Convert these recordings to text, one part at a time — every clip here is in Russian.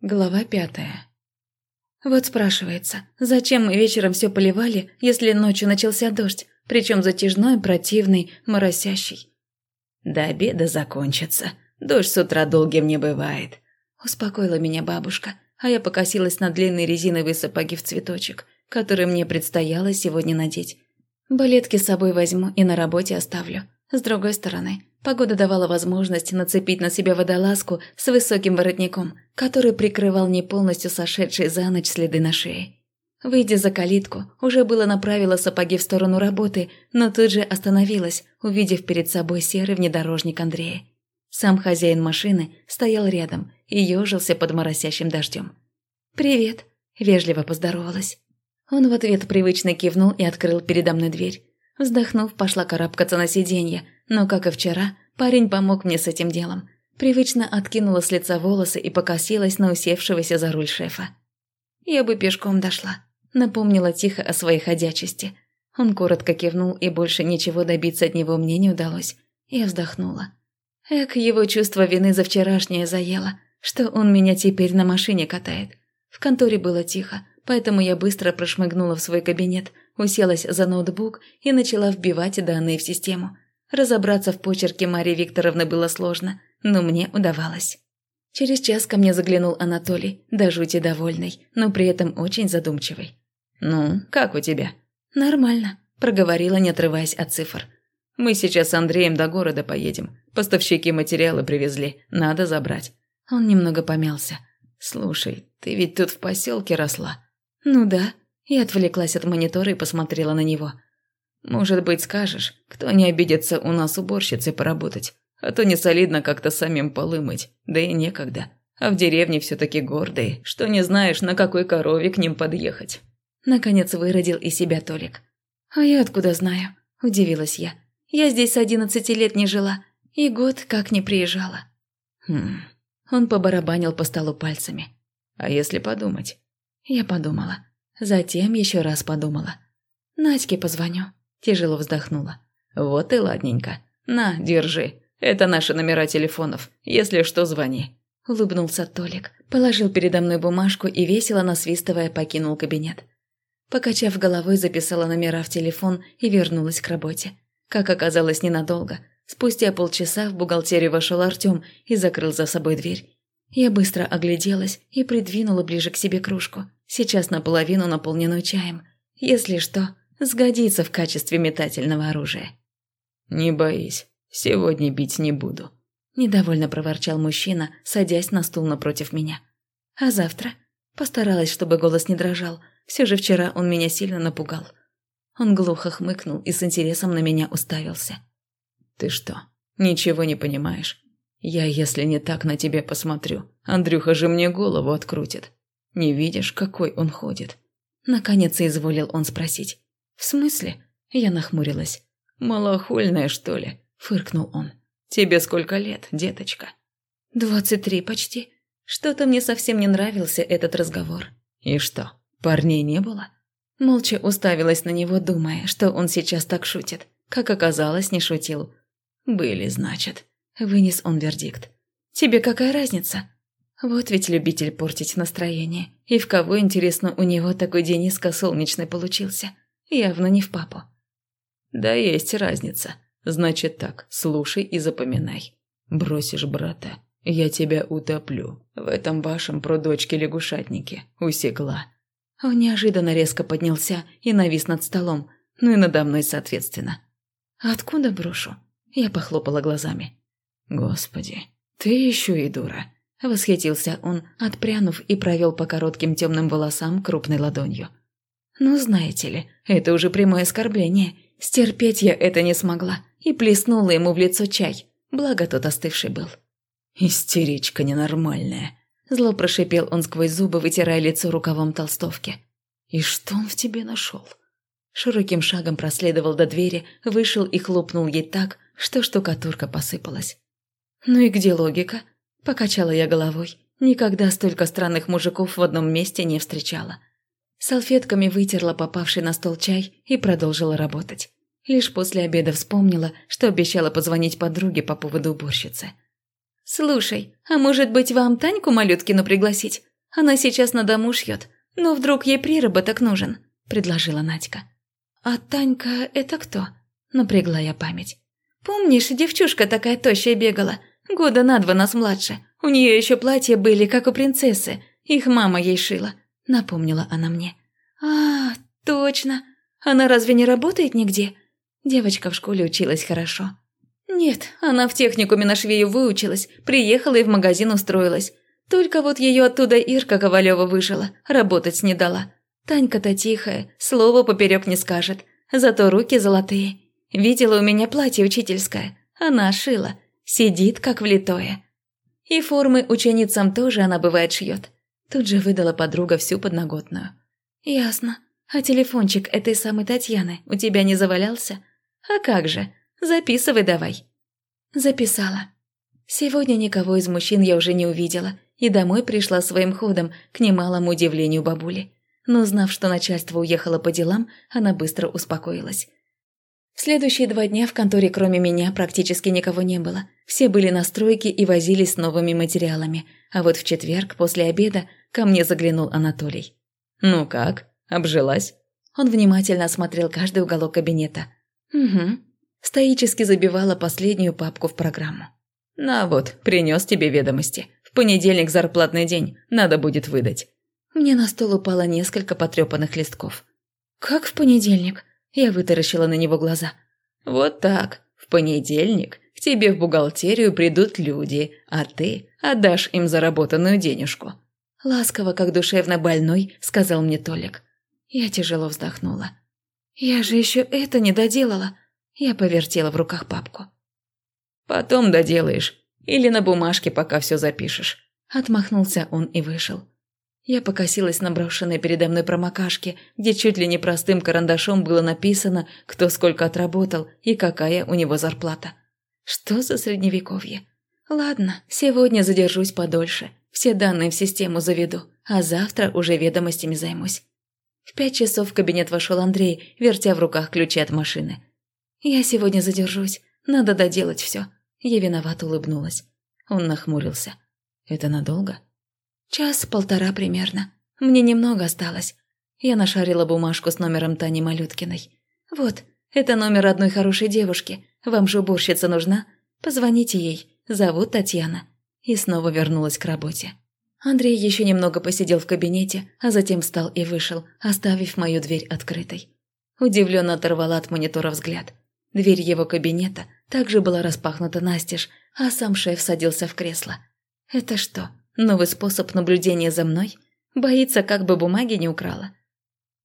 Глава пятая. Вот спрашивается, зачем мы вечером все поливали, если ночью начался дождь, причем затяжной, противный, моросящий? До обеда закончится. Дождь с утра долгим не бывает. Успокоила меня бабушка, а я покосилась на длинные резиновые сапоги в цветочек, которые мне предстояло сегодня надеть. Балетки с собой возьму и на работе оставлю. С другой стороны, Погода давала возможность нацепить на себя водолазку с высоким воротником, который прикрывал не полностью сошедшие за ночь следы на шее. Выйдя за калитку, уже было направила сапоги в сторону работы, но тут же остановилась, увидев перед собой серый внедорожник Андрея. Сам хозяин машины стоял рядом и ежился под моросящим дождем. «Привет», – вежливо поздоровалась. Он в ответ привычно кивнул и открыл передо мной дверь. Вздохнув, пошла карабкаться на сиденье, но, как и вчера, парень помог мне с этим делом. Привычно откинула с лица волосы и покосилась на усевшегося за руль шефа. «Я бы пешком дошла», – напомнила тихо о своей ходячести. Он коротко кивнул, и больше ничего добиться от него мне не удалось. Я вздохнула. Эк, его чувство вины за вчерашнее заело, что он меня теперь на машине катает. В конторе было тихо, поэтому я быстро прошмыгнула в свой кабинет, уселась за ноутбук и начала вбивать данные в систему – Разобраться в почерке Марии Викторовны было сложно, но мне удавалось. Через час ко мне заглянул Анатолий, до жути довольный, но при этом очень задумчивый. «Ну, как у тебя?» «Нормально», – проговорила, не отрываясь от цифр. «Мы сейчас с Андреем до города поедем. Поставщики материалы привезли, надо забрать». Он немного помялся. «Слушай, ты ведь тут в поселке росла?» «Ну да». Я отвлеклась от монитора и посмотрела на него – может быть, скажешь, кто не обидится у нас уборщицей поработать, а то не солидно как-то самим полы мыть, да и некогда. А в деревне все-таки гордые, что не знаешь, на какой корове к ним подъехать». Наконец выродил из себя Толик. «А я откуда знаю?» – удивилась я. «Я здесь с одиннадцати лет не жила, и год как не приезжала». «Хм...» Он побарабанил по столу пальцами. «А если подумать?» Я подумала. Затем еще раз подумала. «Надьке позвоню». Тяжело вздохнула. «Вот и ладненько. На, держи. Это наши номера телефонов. Если что, звони». Улыбнулся Толик, положил передо мной бумажку и весело насвистывая покинул кабинет. Покачав головой, записала номера в телефон и вернулась к работе. Как оказалось, ненадолго. Спустя полчаса в бухгалтерию вошел Артем и закрыл за собой дверь. Я быстро огляделась и придвинула ближе к себе кружку, сейчас наполовину наполненную чаем. Если что, Сгодится в качестве метательного оружия. «Не боись, сегодня бить не буду», – недовольно проворчал мужчина, садясь на стул напротив меня. «А завтра?» Постаралась, чтобы голос не дрожал. Все же вчера он меня сильно напугал. Он глухо хмыкнул и с интересом на меня уставился. «Ты что, ничего не понимаешь? Я, если не так на тебя посмотрю, Андрюха же мне голову открутит. Не видишь, какой он ходит?» Наконец изволил он спросить. «В смысле?» Я нахмурилась. «Малохольная, что ли?» – фыркнул он. «Тебе сколько лет, деточка?» «Двадцать три почти. Что-то мне совсем не нравился этот разговор». «И что, парней не было?» Молча уставилась на него, думая, что он сейчас так шутит. Как оказалось, не шутил. «Были, значит», – вынес он вердикт. «Тебе какая разница?» Вот ведь любитель портить настроение. И в кого, интересно, у него такой Дениска солнечный получился. Явно не в папу. Да есть разница. Значит так, слушай и запоминай. Бросишь брата, я тебя утоплю. В этом вашем продочке-лягушатнике. Усекла. Он неожиданно резко поднялся и навис над столом, ну и надо мной соответственно. «Откуда брошу?» Я похлопала глазами. «Господи, ты еще и дура!» Восхитился он, отпрянув и провел по коротким темным волосам крупной ладонью. Ну, знаете ли, это уже прямое оскорбление. Стерпеть я это не смогла и плеснула ему в лицо чай, благо тот остывший был. «Истеричка ненормальная», – зло прошипел он сквозь зубы, вытирая лицо рукавом толстовки. «И что он в тебе нашел?» Широким шагом проследовал до двери, вышел и хлопнул ей так, что штукатурка посыпалась. «Ну и где логика?» – покачала я головой. Никогда столько странных мужиков в одном месте не встречала. Салфетками вытерла попавший на стол чай и продолжила работать. Лишь после обеда вспомнила, что обещала позвонить подруге по поводу уборщицы. «Слушай, а может быть вам Таньку Малюткину пригласить? Она сейчас на дому шьет, но вдруг ей приработок нужен», – предложила Надька. «А Танька – это кто?» – напрягла я память. «Помнишь, девчушка такая тощая бегала? Года на два нас младше. У нее еще платья были, как у принцессы. Их мама ей шила», – напомнила она мне. «А, точно. Она разве не работает нигде?» Девочка в школе училась хорошо. «Нет, она в техникуме на швею выучилась, приехала и в магазин устроилась. Только вот ее оттуда Ирка Ковалева выжила, работать не дала. Танька-то тихая, слова поперек не скажет, зато руки золотые. Видела у меня платье учительское, она шила, сидит как влитое. И формы ученицам тоже она бывает шьет. Тут же выдала подруга всю подноготную. «Ясно. А телефончик этой самой Татьяны у тебя не завалялся? А как же? Записывай давай». Записала. Сегодня никого из мужчин я уже не увидела, и домой пришла своим ходом, к немалому удивлению бабули. Но узнав, что начальство уехало по делам, она быстро успокоилась. Следующие два дня в конторе кроме меня практически никого не было. Все были на стройке и возились с новыми материалами. А вот в четверг после обеда ко мне заглянул Анатолий. «Ну как? Обжилась?» Он внимательно осмотрел каждый уголок кабинета. «Угу». Стоически забивала последнюю папку в программу. «На вот, принес тебе ведомости. В понедельник зарплатный день, надо будет выдать». Мне на стол упало несколько потрепанных листков. «Как в понедельник?» Я вытаращила на него глаза. «Вот так. В понедельник к тебе в бухгалтерию придут люди, а ты отдашь им заработанную денежку». Ласково, как душевно больной, сказал мне Толик. Я тяжело вздохнула. «Я же еще это не доделала». Я повертела в руках папку. «Потом доделаешь. Или на бумажке пока все запишешь». Отмахнулся он и вышел. Я покосилась на брошенные передо мной промокашки, где чуть ли не простым карандашом было написано, кто сколько отработал и какая у него зарплата. Что за средневековье? Ладно, сегодня задержусь подольше, все данные в систему заведу, а завтра уже ведомостями займусь. В пять часов в кабинет вошел Андрей, вертя в руках ключи от машины. «Я сегодня задержусь, надо доделать все. Я виновато улыбнулась. Он нахмурился. «Это надолго?» «Час-полтора примерно. Мне немного осталось». Я нашарила бумажку с номером Тани Малюткиной. «Вот, это номер одной хорошей девушки. Вам же уборщица нужна? Позвоните ей. Зовут Татьяна». И снова вернулась к работе. Андрей еще немного посидел в кабинете, а затем встал и вышел, оставив мою дверь открытой. Удивленно оторвала от монитора взгляд. Дверь его кабинета также была распахнута настежь, а сам шеф садился в кресло. «Это что, Новый способ наблюдения за мной? Боится, как бы бумаги не украла.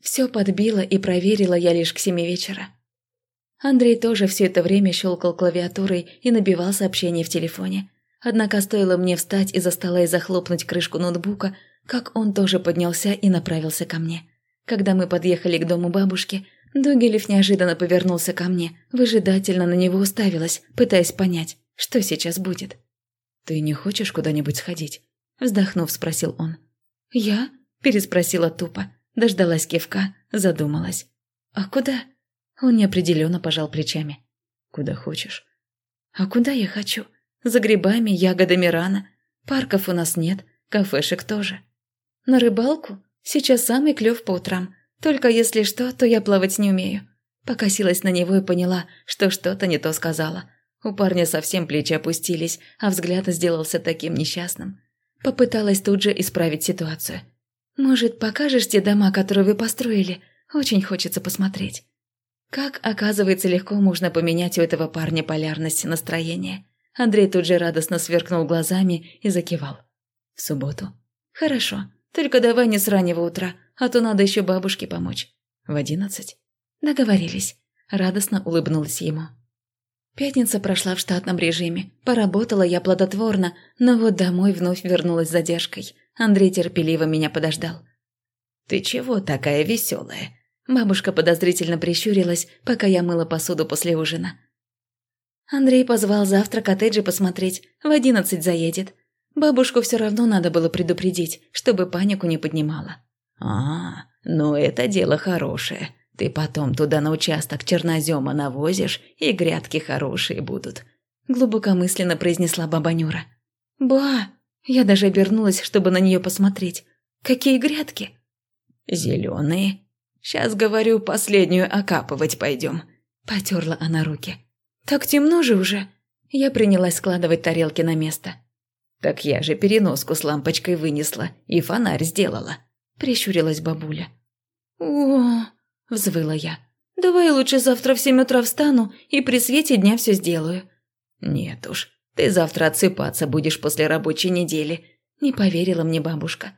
Все подбила и проверила я лишь к семи вечера. Андрей тоже все это время щелкал клавиатурой и набивал сообщения в телефоне. Однако стоило мне встать из-за стола и захлопнуть крышку ноутбука, как он тоже поднялся и направился ко мне. Когда мы подъехали к дому бабушки, Дугелев неожиданно повернулся ко мне, выжидательно на него уставилась, пытаясь понять, что сейчас будет. «Ты не хочешь куда-нибудь сходить?» Вздохнув, спросил он. «Я?» – переспросила тупо. Дождалась кивка, задумалась. «А куда?» Он неопределенно пожал плечами. «Куда хочешь». «А куда я хочу? За грибами, ягодами рано. Парков у нас нет, кафешек тоже. На рыбалку? Сейчас самый клёв по утрам. Только если что, то я плавать не умею». Покосилась на него и поняла, что что-то не то сказала. У парня совсем плечи опустились, а взгляд сделался таким несчастным. Попыталась тут же исправить ситуацию. «Может, покажешь те дома, которые вы построили? Очень хочется посмотреть». Как, оказывается, легко можно поменять у этого парня полярность настроения. Андрей тут же радостно сверкнул глазами и закивал. «В субботу?» «Хорошо. Только давай не с раннего утра, а то надо еще бабушке помочь». «В одиннадцать?» «Договорились». Радостно улыбнулась ему. Пятница прошла в штатном режиме. Поработала я плодотворно, но вот домой вновь вернулась с задержкой. Андрей терпеливо меня подождал. «Ты чего такая веселая?» Бабушка подозрительно прищурилась, пока я мыла посуду после ужина. Андрей позвал завтра коттеджи посмотреть, в одиннадцать заедет. Бабушку все равно надо было предупредить, чтобы панику не поднимала. «А, ну это дело хорошее. Ты потом туда на участок чернозема навозишь, и грядки хорошие будут», – глубокомысленно произнесла баба Нюра. «Ба!» Я даже обернулась, чтобы на нее посмотреть. Какие грядки?» «Зеленые. Сейчас, говорю, последнюю окапывать пойдем». Потерла она руки. «Так темно же уже». Я принялась складывать тарелки на место. «Так я же переноску с лампочкой вынесла и фонарь сделала», – прищурилась бабуля. «О!» – взвыла я. «Давай лучше завтра в семь утра встану и при свете дня все сделаю». «Нет уж, ты завтра отсыпаться будешь после рабочей недели», – не поверила мне бабушка.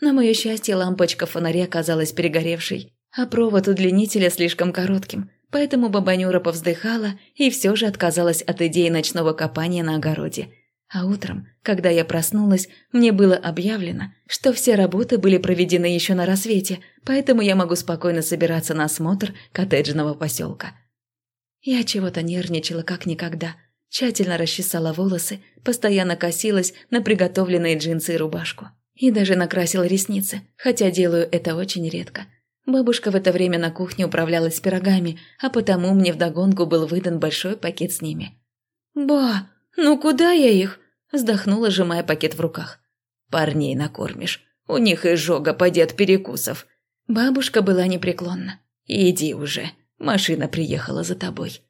На мое счастье, лампочка фонаря оказалась перегоревшей, а провод удлинителя слишком коротким, поэтому баба Нюра повздыхала и все же отказалась от идеи ночного копания на огороде. А утром, когда я проснулась, мне было объявлено, что все работы были проведены еще на рассвете, поэтому я могу спокойно собираться на осмотр коттеджного поселка. Я чего-то нервничала как никогда. Тщательно расчесала волосы, постоянно косилась на приготовленные джинсы и рубашку. И даже накрасила ресницы, хотя делаю это очень редко. Бабушка в это время на кухне управлялась пирогами, а потому мне вдогонку был выдан большой пакет с ними. «Ба, «Ну куда я их?» – вздохнула, сжимая пакет в руках. «Парней накормишь. У них изжога поди от перекусов». Бабушка была непреклонна. «Иди уже, машина приехала за тобой».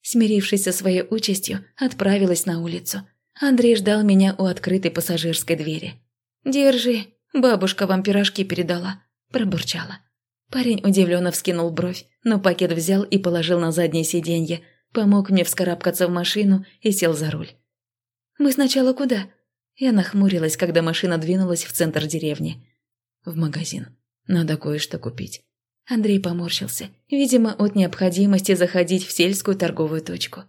Смирившись со своей участью, отправилась на улицу. Андрей ждал меня у открытой пассажирской двери. «Держи, бабушка вам пирожки передала», – пробурчала. Парень удивленно вскинул бровь, но пакет взял и положил на заднее сиденье, помог мне вскарабкаться в машину и сел за руль. «Мы сначала куда?» Я нахмурилась, когда машина двинулась в центр деревни. «В магазин. Надо кое-что купить». Андрей поморщился, видимо, от необходимости заходить в сельскую торговую точку.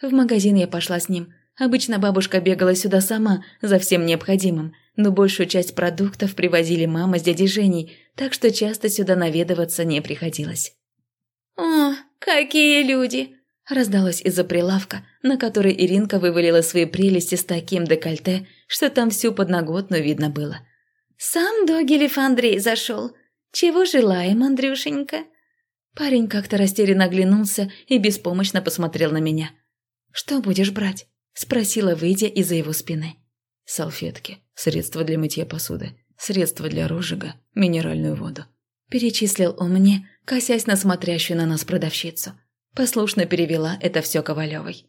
В магазин я пошла с ним. Обычно бабушка бегала сюда сама за всем необходимым, но большую часть продуктов привозили мама с дядей Женей, так что часто сюда наведываться не приходилось. «О, какие люди!» Раздалось из-за прилавка, на который Иринка вывалила свои прелести с таким декольте, что там всю подноготную видно было. «Сам Догилев Андрей зашел. Чего желаем, Андрюшенька?» Парень как-то растерянно оглянулся и беспомощно посмотрел на меня. «Что будешь брать?» – спросила, выйдя из-за его спины. «Салфетки, средства для мытья посуды, средства для розжига, минеральную воду». Перечислил он мне, косясь на смотрящую на нас продавщицу – Послушно перевела это все Ковалевой.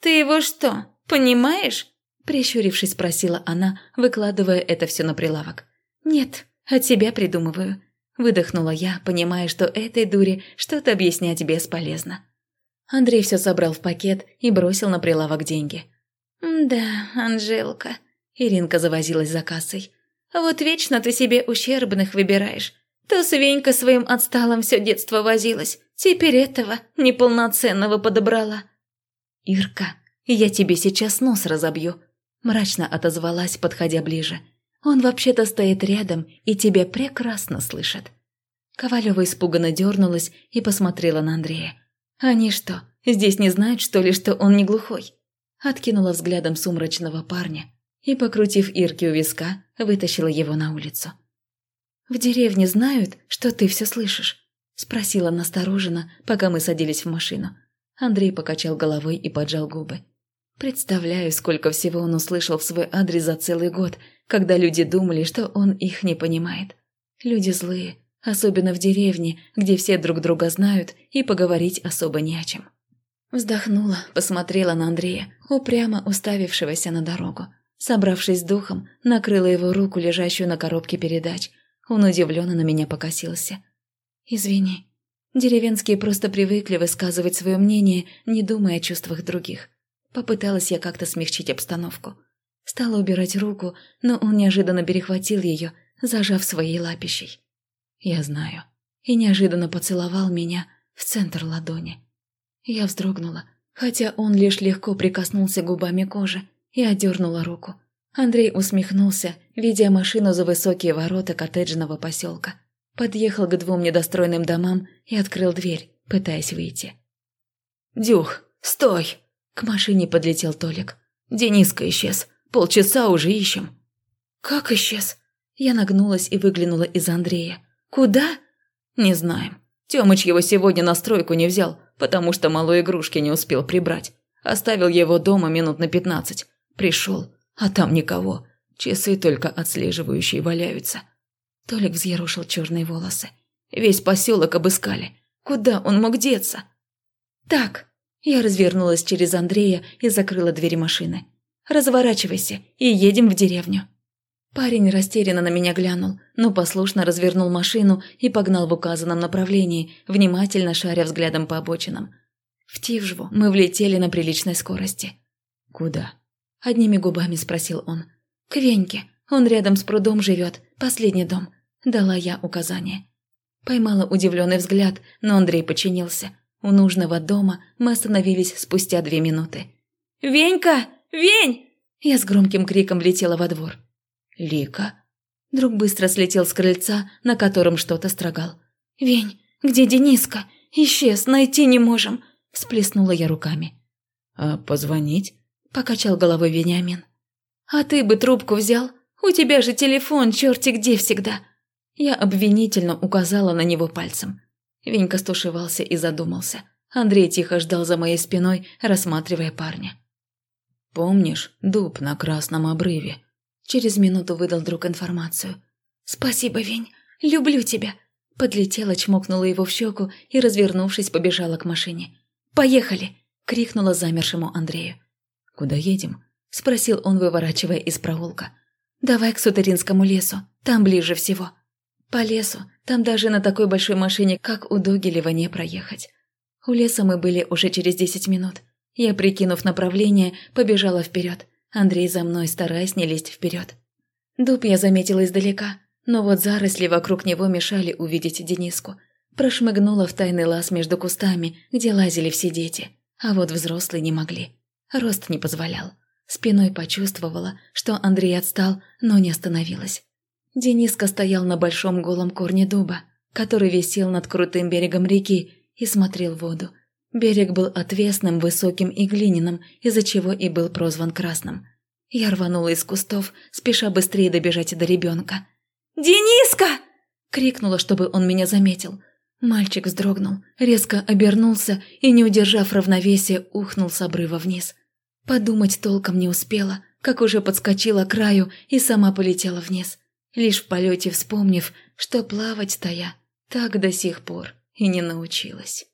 «Ты его что, понимаешь?» Прищурившись, спросила она, выкладывая это все на прилавок. «Нет, от себя придумываю». Выдохнула я, понимая, что этой дуре что-то объяснять бесполезно. Андрей все собрал в пакет и бросил на прилавок деньги. «Да, Анжелка», — Иринка завозилась за кассой. «Вот вечно ты себе ущербных выбираешь. То с Венькой своим отсталым все детство возилась, теперь этого неполноценного подобрала. «Ирка, я тебе сейчас нос разобью», – мрачно отозвалась, подходя ближе. «Он вообще-то стоит рядом и тебя прекрасно слышит». Ковалева испуганно дернулась и посмотрела на Андрея. «Они что, здесь не знают, что ли, что он не глухой?» Откинула взглядом сумрачного парня и, покрутив Ирки у виска, вытащила его на улицу. «В деревне знают, что ты все слышишь?» – спросила настороженно, пока мы садились в машину. Андрей покачал головой и поджал губы. Представляю, сколько всего он услышал в свой адрес за целый год, когда люди думали, что он их не понимает. Люди злые, особенно в деревне, где все друг друга знают и поговорить особо не о чем. Вздохнула, посмотрела на Андрея, упрямо уставившегося на дорогу. Собравшись духом, накрыла его руку, лежащую на коробке передач – он удивленно на меня покосился. «Извини. Деревенские просто привыкли высказывать свое мнение, не думая о чувствах других. Попыталась я как-то смягчить обстановку. Стала убирать руку, но он неожиданно перехватил ее, зажав своей лапищей. Я знаю. И неожиданно поцеловал меня в центр ладони. Я вздрогнула, хотя он лишь легко прикоснулся губами кожи и отдернула руку. Андрей усмехнулся, видя машину за высокие ворота коттеджного поселка. Подъехал к двум недостроенным домам и открыл дверь, пытаясь выйти. «Дюх, стой!» К машине подлетел Толик. «Дениска исчез. Полчаса уже ищем». «Как исчез?» Я нагнулась и выглянула из Андрея. «Куда?» «Не знаем. Тёмыч его сегодня на стройку не взял, потому что малой игрушки не успел прибрать. Оставил его дома минут на пятнадцать. Пришел, а там никого. Часы только отслеживающие валяются. Толик взъерошил черные волосы. Весь поселок обыскали. Куда он мог деться? Так, я развернулась через Андрея и закрыла дверь машины. Разворачивайся и едем в деревню. Парень растерянно на меня глянул, но послушно развернул машину и погнал в указанном направлении, внимательно шаря взглядом по обочинам. В Тивжву мы влетели на приличной скорости. «Куда?» – одними губами спросил он. «К Веньке. Он рядом с прудом живет. Последний дом». Дала я указание. Поймала удивленный взгляд, но Андрей подчинился. У нужного дома мы остановились спустя две минуты. «Венька! Вень!» Я с громким криком летела во двор. «Лика?» Друг быстро слетел с крыльца, на котором что-то строгал. «Вень, где Дениска? Исчез, найти не можем!» Всплеснула я руками. «А позвонить?» Покачал головой Вениамин. «А ты бы трубку взял? У тебя же телефон черти где всегда!» Я обвинительно указала на него пальцем. Венька стушевался и задумался. Андрей тихо ждал за моей спиной, рассматривая парня. «Помнишь дуб на красном обрыве?» Через минуту выдал друг информацию. «Спасибо, Вень. Люблю тебя!» Подлетела, чмокнула его в щеку и, развернувшись, побежала к машине. «Поехали!» – крикнула замершему Андрею. «Куда едем?» – спросил он, выворачивая из проулка. «Давай к Сутеринскому лесу, там ближе всего». «По лесу, там даже на такой большой машине, как у Догилева, не проехать». У леса мы были уже через десять минут. Я, прикинув направление, побежала вперед. Андрей за мной, стараясь не лезть вперед. Дуб я заметила издалека, но вот заросли вокруг него мешали увидеть Дениску. Прошмыгнула в тайный лаз между кустами, где лазили все дети, а вот взрослые не могли. Рост не позволял. Спиной почувствовала, что Андрей отстал, но не остановилась. Дениска стоял на большом голом корне дуба, который висел над крутым берегом реки и смотрел в воду, Берег был отвесным, высоким и глиняным, из-за чего и был прозван Красным. Я рванула из кустов, спеша быстрее добежать до ребенка. «Дениска!» – крикнула, чтобы он меня заметил. Мальчик вздрогнул, резко обернулся и, не удержав равновесия, ухнул с обрыва вниз. Подумать толком не успела, как уже подскочила к краю и сама полетела вниз, лишь в полете вспомнив, что плавать-то я так до сих пор и не научилась.